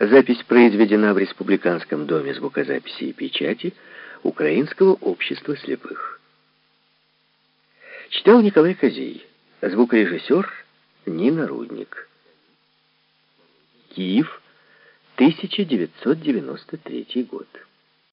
Запись произведена в Республиканском доме звукозаписи и печати Украинского общества слепых. Читал Николай Козей, звукорежиссер Нина Рудник. Киев, 1993 год.